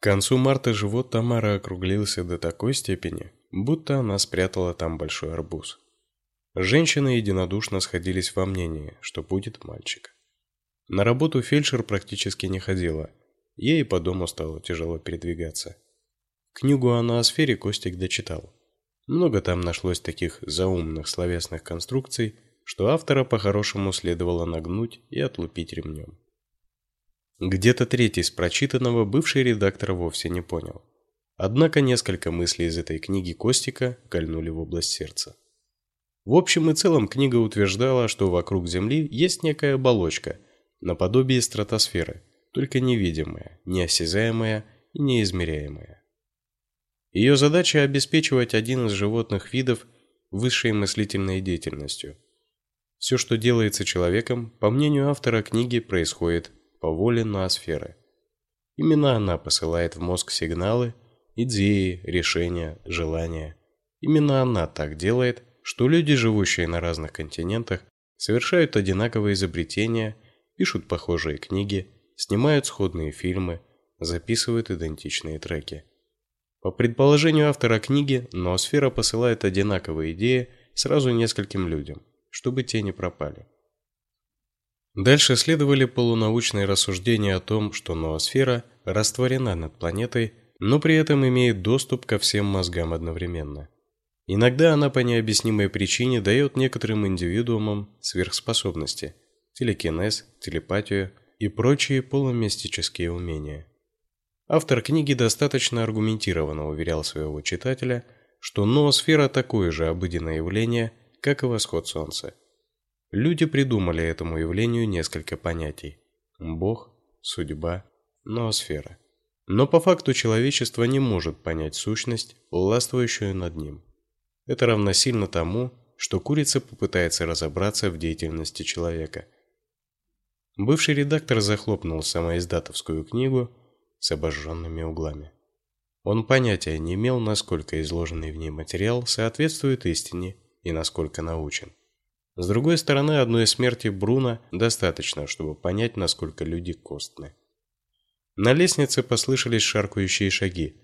К концу марта живот Тамары округлился до такой степени, будто она спрятала там большой арбуз. Женщины единодушно сходились во мнении, что будет мальчик. На работу фельдшер практически не ходила. Ей по дому стало тяжело передвигаться. Книгу о ноосфере Костик дочитал. Много там нашлось таких заумных словесных конструкций, что автора по-хорошему следовало нагнуть и отлупить ремнем. Где-то треть из прочитанного бывший редактор вовсе не понял. Однако несколько мыслей из этой книги Костика кольнули в область сердца. В общем и целом книга утверждала, что вокруг Земли есть некая оболочка, наподобие стратосферы, только невидимая, неосязаемая и неизмеряемая. Ее задача обеспечивать один из животных видов высшей мыслительной деятельностью. Все, что делается человеком, по мнению автора книги, происходит по воле ноосферы. Именно она посылает в мозг сигналы, идеи, решения, желания. Именно она так делает, что люди, живущие на разных континентах, совершают одинаковые изобретения, пишут похожие книги, снимают сходные фильмы, записывают идентичные треки. По предположению автора книги, ноосфера посылает одинаковые идеи сразу нескольким людям, чтобы те не пропали. Дальше следовали полунаучные рассуждения о том, что ноосфера растворена над планетой, но при этом имеет доступ ко всем мозгам одновременно. Иногда она по необъяснимой причине дает некоторым индивидуумам сверхспособности: телекинез, телепатию и прочие полумистические умения. Автор книги достаточно аргументированно уверял своего читателя, что ноосфера такое же обыденное явление, как и восход солнца. Люди придумали этому явлению несколько понятий: Бог, судьба, ноосфера. Но по факту человечество не может понять сущность, властвующую над ним. Это равносильно тому, что курица попытается разобраться в деятельности человека. Бывший редактор захлопнул самоиздатовскую книгу с обожженными углами. Он понятия не имел, насколько изложенный в ней материал соответствует истине и насколько научен. С другой стороны, одной смерти Бруно достаточно, чтобы понять, насколько люди костны. На лестнице послышались шаркающие шаги.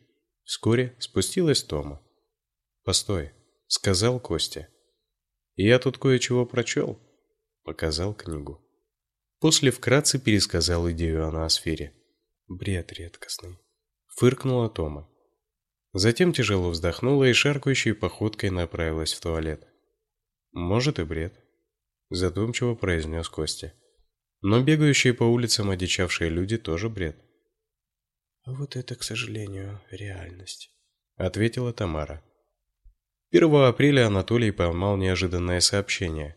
Вскоре спустилась Тома. "Постой", сказал Костя. "Я тут кое-чего прочел», — показал книгу. После вкратце пересказал идею о ноосфере. Бред редкостный. Фыркнула Тома. Затем тяжело вздохнула и шаркающей походкой направилась в туалет. Может и бред, задумчиво произнес Костя. Но бегающие по улицам одичавшие люди тоже бред. А вот это, к сожалению, реальность, ответила Тамара. 1 апреля Анатолий поймал неожиданное сообщение.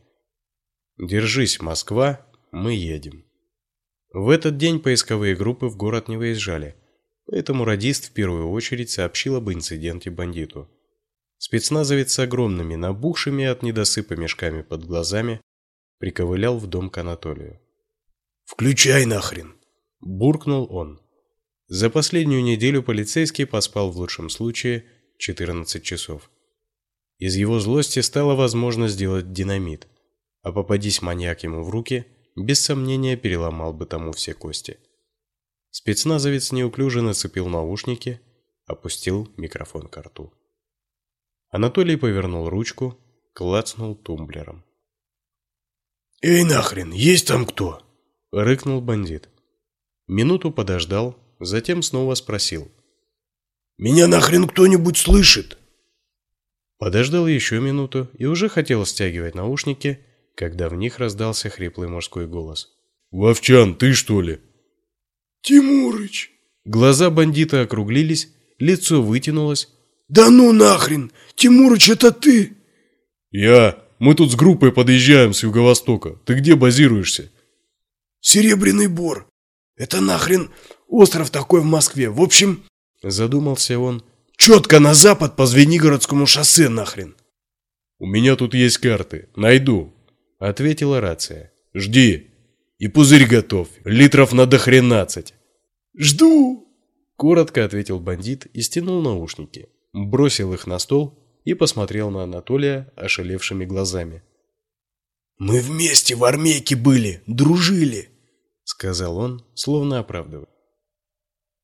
Держись, Москва, мы едем. В этот день поисковые группы в город не выезжали, поэтому радист в первую очередь сообщил об инциденте бандиту. Спецназовец с огромными набухшими от недосыпа мешками под глазами приковылял в дом к Анатолию. "Включай нахрен", буркнул он. За последнюю неделю полицейский поспал в лучшем случае 14 часов. Из его злости стало возможно сделать динамит, а попадись маньяк ему в руки, без сомнения переломал бы тому все кости. Спецназовец неуклюже нацепил наушники, опустил микрофон к рту. Анатолий повернул ручку, клацнул тумблером. «Эй, нахрен, есть там кто?» — рыкнул бандит. Минуту подождал, затем снова спросил. «Меня нахрен кто-нибудь слышит?» Подождал еще минуту и уже хотел стягивать наушники, когда в них раздался хриплый мужской голос. «Вовчан, ты что ли?» «Тимурыч!» Глаза бандита округлились, лицо вытянулось. «Да ну нахрен! Тимурыч, это ты!» «Я! Мы тут с группой подъезжаем с юго-востока. Ты где базируешься?» «Серебряный Бор. Это нахрен остров такой в Москве. В общем...» Задумался он. «Четко на запад по Звенигородскому шоссе нахрен!» «У меня тут есть карты. Найду ответила рация. Жди. И пузырь готов. Литров на до хренадцать. Жду, коротко ответил бандит и стянул наушники, бросил их на стол и посмотрел на Анатолия ошалевшими глазами. Мы вместе в армейке были, дружили, сказал он, словно оправдывая.